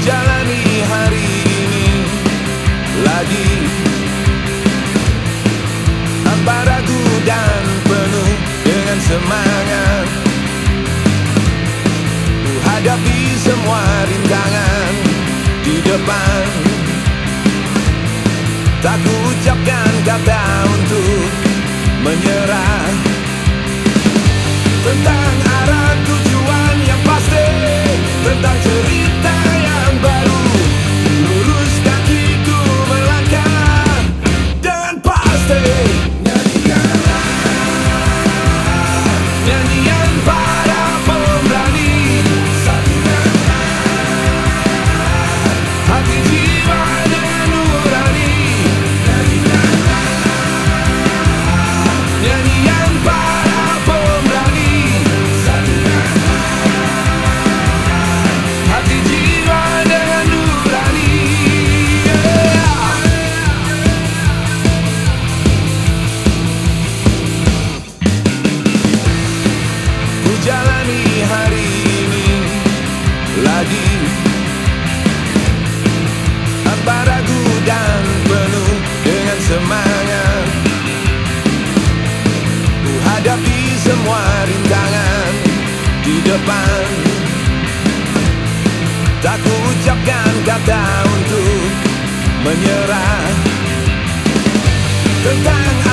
Jalani hari ini lagi tanpa ragu dan penuh dengan semangat. Hadapi semua rintangan di depan. Tak ucapkan kata untuk menyerah. Tentang arah tujuan yang pasti Tentang cerita yang baru. Lurus kakiku melangkah Dan pasti. Nyanyian para jiwa Hadapi semua rintangan di depan. Tak ku ucapkan kata untuk menyerah. Tentang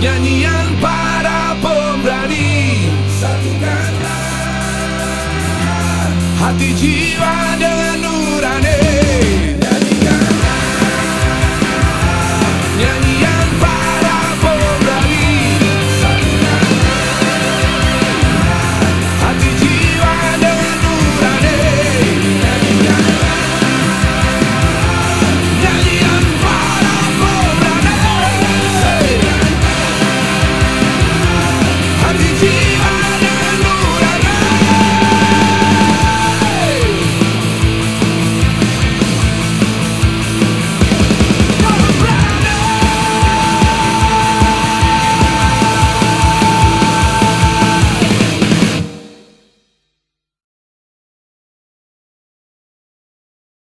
Nyanyian para pemberani. Satukanlah Hati jiwa dan